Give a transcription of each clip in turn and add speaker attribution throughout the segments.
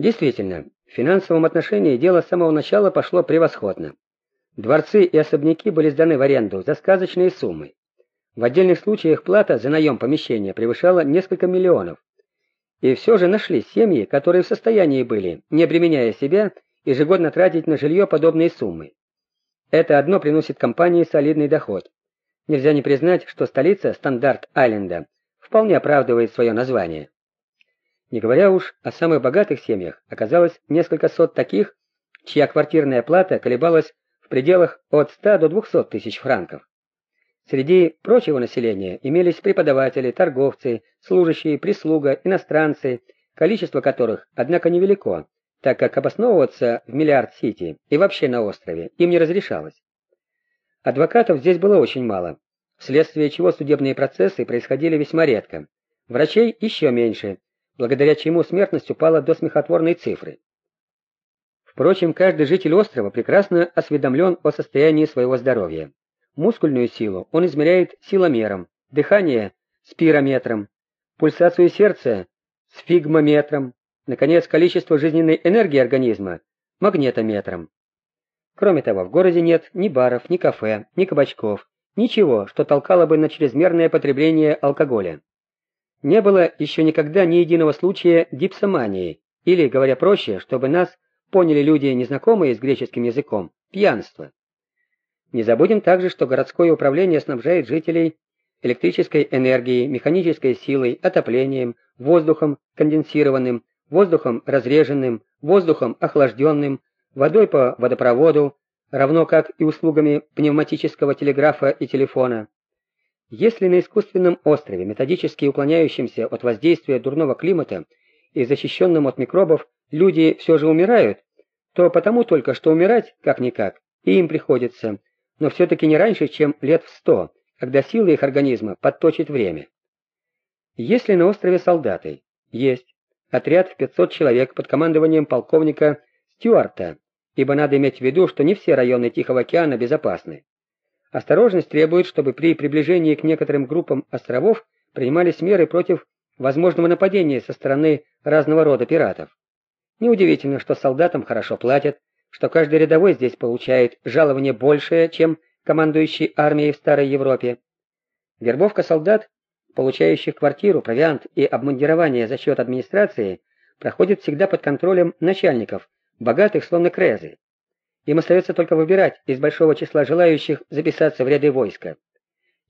Speaker 1: Действительно, в финансовом отношении дело с самого начала пошло превосходно. Дворцы и особняки были сданы в аренду за сказочные суммы. В отдельных случаях плата за наем помещения превышала несколько миллионов. И все же нашли семьи, которые в состоянии были, не обременяя себя, ежегодно тратить на жилье подобные суммы. Это одно приносит компании солидный доход. Нельзя не признать, что столица Стандарт-Айленда вполне оправдывает свое название. Не говоря уж о самых богатых семьях, оказалось несколько сот таких, чья квартирная плата колебалась в пределах от 100 до 200 тысяч франков. Среди прочего населения имелись преподаватели, торговцы, служащие, прислуга, иностранцы, количество которых, однако, невелико, так как обосновываться в Миллиард-Сити и вообще на острове им не разрешалось. Адвокатов здесь было очень мало, вследствие чего судебные процессы происходили весьма редко. Врачей еще меньше, благодаря чему смертность упала до смехотворной цифры. Впрочем, каждый житель острова прекрасно осведомлен о состоянии своего здоровья. Мускульную силу он измеряет силомером, дыхание – спирометром, пульсацию сердца – сфигмометром, наконец, количество жизненной энергии организма – магнетометром. Кроме того, в городе нет ни баров, ни кафе, ни кабачков, ничего, что толкало бы на чрезмерное потребление алкоголя. Не было еще никогда ни единого случая дипсомании, или, говоря проще, чтобы нас поняли люди, незнакомые с греческим языком, пьянство. Не забудем также, что городское управление снабжает жителей электрической энергией, механической силой, отоплением, воздухом конденсированным, воздухом разреженным, воздухом охлажденным, водой по водопроводу, равно как и услугами пневматического телеграфа и телефона. Если на искусственном острове, методически уклоняющемся от воздействия дурного климата и защищенном от микробов, люди все же умирают, то потому только, что умирать, как-никак, и им приходится, но все-таки не раньше, чем лет в сто, когда силы их организма подточит время. Если на острове солдаты? Есть. Отряд в 500 человек под командованием полковника Стюарта, ибо надо иметь в виду, что не все районы Тихого океана безопасны. Осторожность требует, чтобы при приближении к некоторым группам островов принимались меры против возможного нападения со стороны разного рода пиратов. Неудивительно, что солдатам хорошо платят, что каждый рядовой здесь получает жалование большее, чем командующий армией в Старой Европе. Вербовка солдат, получающих квартиру, провиант и обмундирование за счет администрации, проходит всегда под контролем начальников, богатых словно крезы. Им остается только выбирать из большого числа желающих записаться в ряды войска.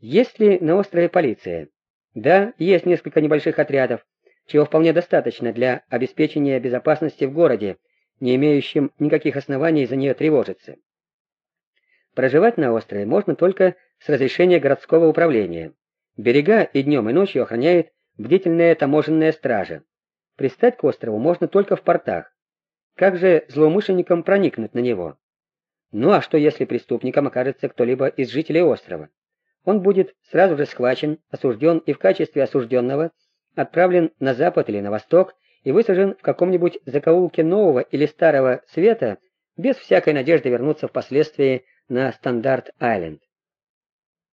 Speaker 1: Есть ли на острове полиция? Да, есть несколько небольших отрядов, чего вполне достаточно для обеспечения безопасности в городе, не имеющим никаких оснований за нее тревожиться. Проживать на острове можно только с разрешения городского управления. Берега и днем, и ночью охраняет бдительная таможенная стража. Пристать к острову можно только в портах. Как же злоумышленникам проникнуть на него? Ну а что, если преступником окажется кто-либо из жителей острова? Он будет сразу же схвачен, осужден и в качестве осужденного отправлен на запад или на восток и высажен в каком-нибудь закоулке нового или старого света без всякой надежды вернуться впоследствии на Стандарт-Айленд.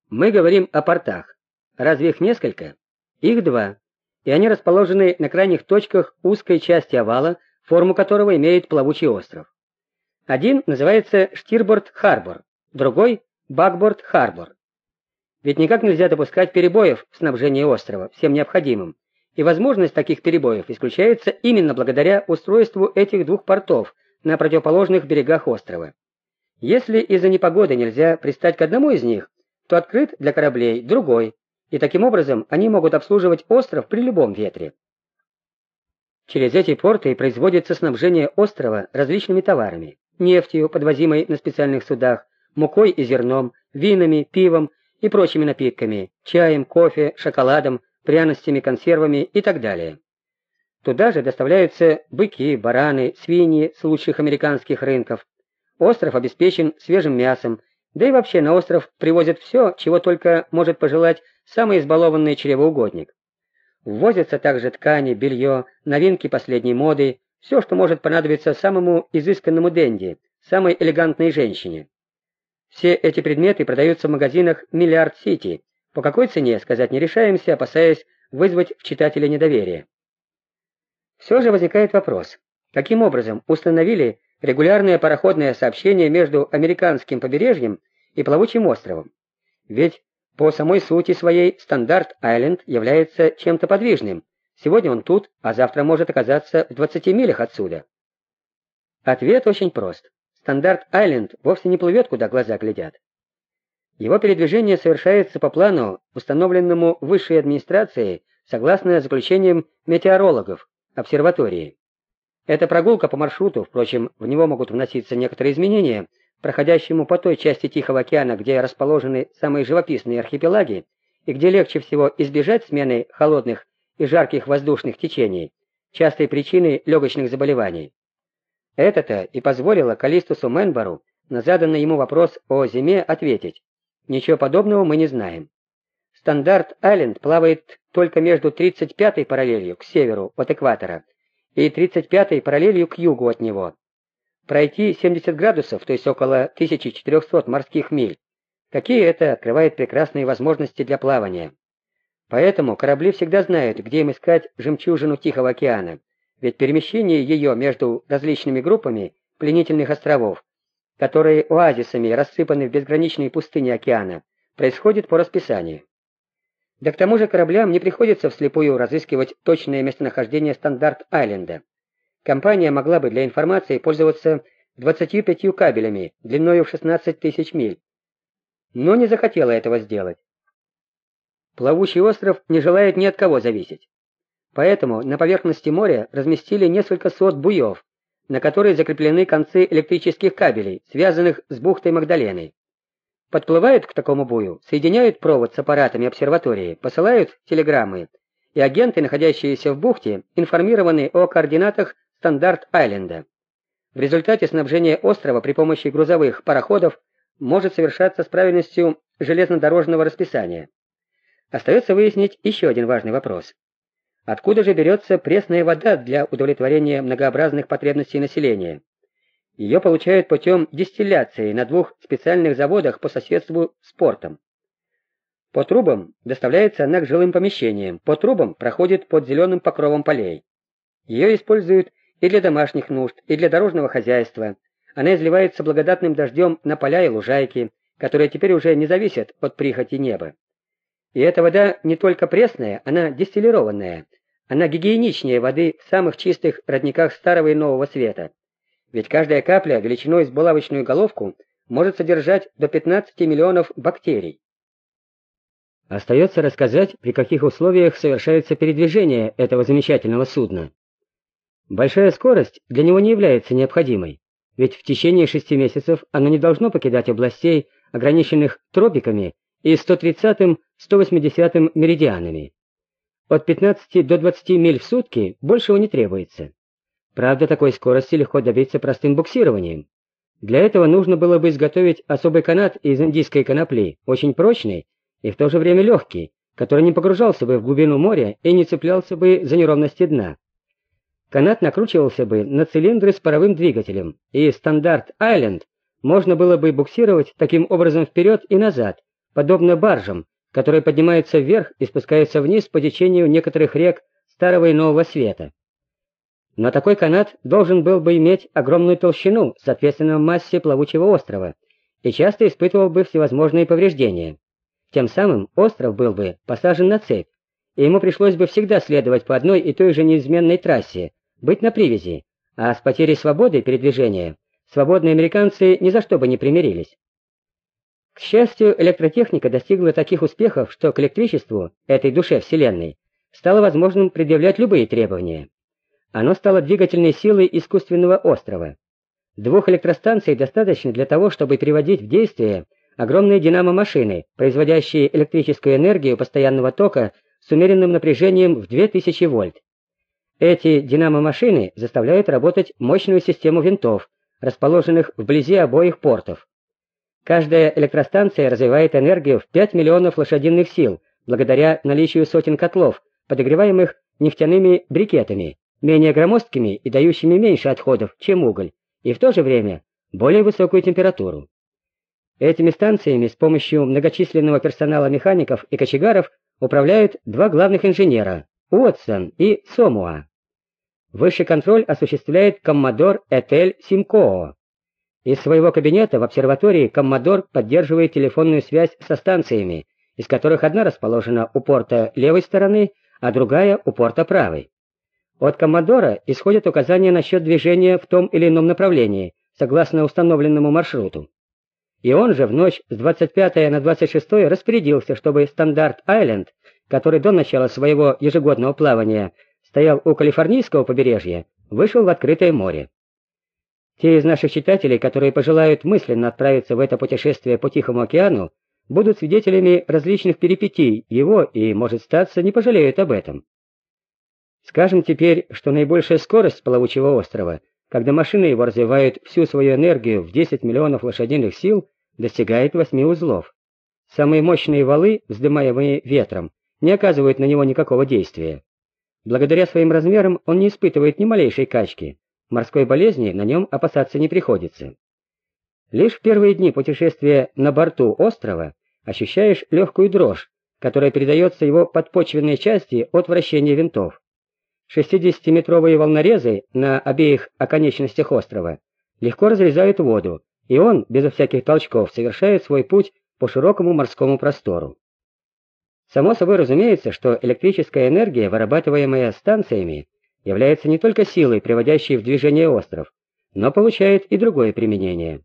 Speaker 1: Мы говорим о портах. Разве их несколько? Их два. И они расположены на крайних точках узкой части овала, форму которого имеет плавучий остров. Один называется Штирборд-Харбор, другой — Бакборд-Харбор. Ведь никак нельзя допускать перебоев в снабжении острова всем необходимым, и возможность таких перебоев исключается именно благодаря устройству этих двух портов на противоположных берегах острова. Если из-за непогоды нельзя пристать к одному из них, то открыт для кораблей другой, и таким образом они могут обслуживать остров при любом ветре. Через эти порты производится снабжение острова различными товарами нефтью, подвозимой на специальных судах, мукой и зерном, винами, пивом и прочими напитками, чаем, кофе, шоколадом, пряностями, консервами и так далее. Туда же доставляются быки, бараны, свиньи с лучших американских рынков. Остров обеспечен свежим мясом, да и вообще на остров привозят все, чего только может пожелать самый избалованный чревоугодник. Ввозятся также ткани, белье, новинки последней моды, все, что может понадобиться самому изысканному денди, самой элегантной женщине. Все эти предметы продаются в магазинах Миллиард Сити. По какой цене, сказать не решаемся, опасаясь вызвать в читателя недоверие. Все же возникает вопрос, каким образом установили регулярное пароходное сообщение между американским побережьем и плавучим островом. Ведь по самой сути своей Стандарт-Айленд является чем-то подвижным. Сегодня он тут, а завтра может оказаться в 20 милях отсюда. Ответ очень прост. Стандарт-Айленд вовсе не плывет, куда глаза глядят. Его передвижение совершается по плану, установленному высшей администрацией, согласно заключениям метеорологов обсерватории. Эта прогулка по маршруту, впрочем, в него могут вноситься некоторые изменения, проходящему по той части Тихого океана, где расположены самые живописные архипелаги и где легче всего избежать смены холодных и жарких воздушных течений, частой причиной легочных заболеваний. Это-то и позволило Калистусу Менбару на заданный ему вопрос о зиме ответить. Ничего подобного мы не знаем. Стандарт-Айленд плавает только между 35-й параллелью к северу от экватора и 35-й параллелью к югу от него. Пройти 70 градусов, то есть около 1400 морских миль, какие это открывает прекрасные возможности для плавания. Поэтому корабли всегда знают, где им искать жемчужину Тихого океана, ведь перемещение ее между различными группами пленительных островов, которые оазисами рассыпаны в безграничной пустыне океана, происходит по расписанию. Да к тому же кораблям не приходится вслепую разыскивать точное местонахождение Стандарт-Айленда. Компания могла бы для информации пользоваться 25 кабелями длиной в 16 тысяч миль, но не захотела этого сделать. Плавучий остров не желает ни от кого зависеть. Поэтому на поверхности моря разместили несколько сот буев, на которые закреплены концы электрических кабелей, связанных с бухтой Магдаленой. Подплывают к такому бую, соединяют провод с аппаратами обсерватории, посылают телеграммы, и агенты, находящиеся в бухте, информированы о координатах Стандарт-Айленда. В результате снабжение острова при помощи грузовых пароходов может совершаться с правильностью железнодорожного расписания. Остается выяснить еще один важный вопрос. Откуда же берется пресная вода для удовлетворения многообразных потребностей населения? Ее получают путем дистилляции на двух специальных заводах по соседству с портом. По трубам доставляется она к жилым помещениям, по трубам проходит под зеленым покровом полей. Ее используют и для домашних нужд, и для дорожного хозяйства. Она изливается благодатным дождем на поля и лужайки, которые теперь уже не зависят от прихоти неба. И эта вода не только пресная, она дистиллированная. Она гигиеничнее воды в самых чистых родниках Старого и Нового Света. Ведь каждая капля величиной с булавочную головку может содержать до 15 миллионов бактерий. Остается рассказать, при каких условиях совершается передвижение этого замечательного судна. Большая скорость для него не является необходимой, ведь в течение шести месяцев оно не должно покидать областей, ограниченных тропиками и 130-180 меридианами. От 15 до 20 миль в сутки большего не требуется. Правда, такой скорости легко добиться простым буксированием. Для этого нужно было бы изготовить особый канат из индийской конопли, очень прочный и в то же время легкий, который не погружался бы в глубину моря и не цеплялся бы за неровности дна. Канат накручивался бы на цилиндры с паровым двигателем, и стандарт-айленд можно было бы буксировать таким образом вперед и назад, подобно баржам, которые поднимаются вверх и спускаются вниз по течению некоторых рек Старого и Нового Света. Но такой канат должен был бы иметь огромную толщину, соответственно массе плавучего острова, и часто испытывал бы всевозможные повреждения. Тем самым остров был бы посажен на цепь, и ему пришлось бы всегда следовать по одной и той же неизменной трассе, быть на привязи, а с потерей свободы передвижения свободные американцы ни за что бы не примирились. К счастью, электротехника достигла таких успехов, что к электричеству, этой душе Вселенной, стало возможным предъявлять любые требования. Оно стало двигательной силой искусственного острова. Двух электростанций достаточно для того, чтобы приводить в действие огромные динамо-машины, производящие электрическую энергию постоянного тока с умеренным напряжением в 2000 вольт. Эти динамо-машины заставляют работать мощную систему винтов, расположенных вблизи обоих портов. Каждая электростанция развивает энергию в 5 миллионов лошадиных сил, благодаря наличию сотен котлов, подогреваемых нефтяными брикетами, менее громоздкими и дающими меньше отходов, чем уголь, и в то же время более высокую температуру. Этими станциями с помощью многочисленного персонала механиков и кочегаров управляют два главных инженера Уотсон и Сомуа. Высший контроль осуществляет коммодор Этель Симкоо. Из своего кабинета в обсерватории коммодор поддерживает телефонную связь со станциями, из которых одна расположена у порта левой стороны, а другая у порта правой. От коммодора исходят указания насчет движения в том или ином направлении, согласно установленному маршруту. И он же в ночь с 25 на 26 распорядился, чтобы Стандарт-Айленд, который до начала своего ежегодного плавания стоял у калифорнийского побережья, вышел в открытое море. Те из наших читателей, которые пожелают мысленно отправиться в это путешествие по Тихому океану, будут свидетелями различных перипетий его и, может статься, не пожалеют об этом. Скажем теперь, что наибольшая скорость плавучего острова, когда машины его развивают всю свою энергию в 10 миллионов лошадиных сил, достигает 8 узлов. Самые мощные валы, вздымаемые ветром, не оказывают на него никакого действия. Благодаря своим размерам он не испытывает ни малейшей качки. Морской болезни на нем опасаться не приходится. Лишь в первые дни путешествия на борту острова ощущаешь легкую дрожь, которая передается его подпочвенной части от вращения винтов. 60-метровые волнорезы на обеих оконечностях острова легко разрезают воду, и он, безо всяких толчков, совершает свой путь по широкому морскому простору. Само собой разумеется, что электрическая энергия, вырабатываемая станциями, является не только силой, приводящей в движение остров, но получает и другое применение.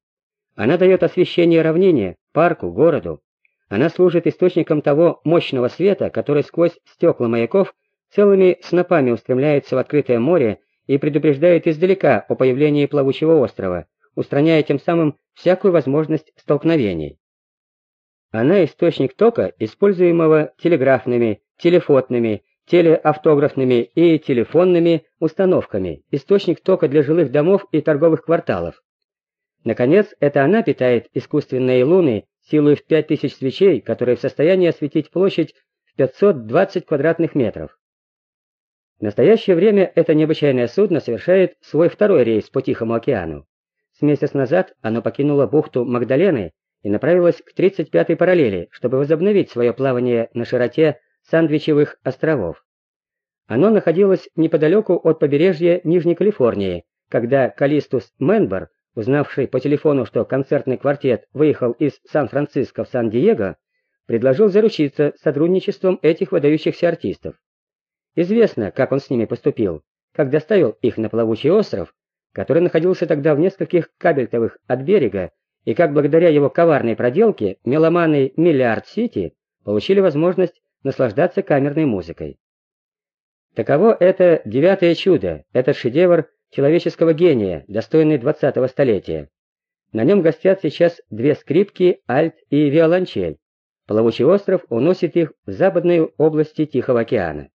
Speaker 1: Она дает освещение равнине, парку, городу. Она служит источником того мощного света, который сквозь стекла маяков целыми снопами устремляется в открытое море и предупреждает издалека о появлении плавучего острова, устраняя тем самым всякую возможность столкновений. Она источник тока, используемого телеграфными, телефотными, телеавтографными и телефонными установками, источник тока для жилых домов и торговых кварталов. Наконец, это она питает искусственные луны силой в 5000 свечей, которые в состоянии осветить площадь в 520 квадратных метров. В настоящее время это необычайное судно совершает свой второй рейс по Тихому океану. С месяц назад оно покинуло бухту Магдалены и направилась к 35-й параллели, чтобы возобновить свое плавание на широте Сандвичевых островов. Оно находилось неподалеку от побережья Нижней Калифорнии, когда Калистус Менбер, узнавший по телефону, что концертный квартет выехал из Сан-Франциско в Сан-Диего, предложил заручиться сотрудничеством этих выдающихся артистов. Известно, как он с ними поступил, как доставил их на плавучий остров, который находился тогда в нескольких кабельтовых от берега и как благодаря его коварной проделке меломаны Миллиард-Сити получили возможность наслаждаться камерной музыкой. Таково это девятое чудо, этот шедевр человеческого гения, достойный 20-го столетия. На нем гостят сейчас две скрипки, альт и виолончель. Плавучий остров уносит их в западные области Тихого океана.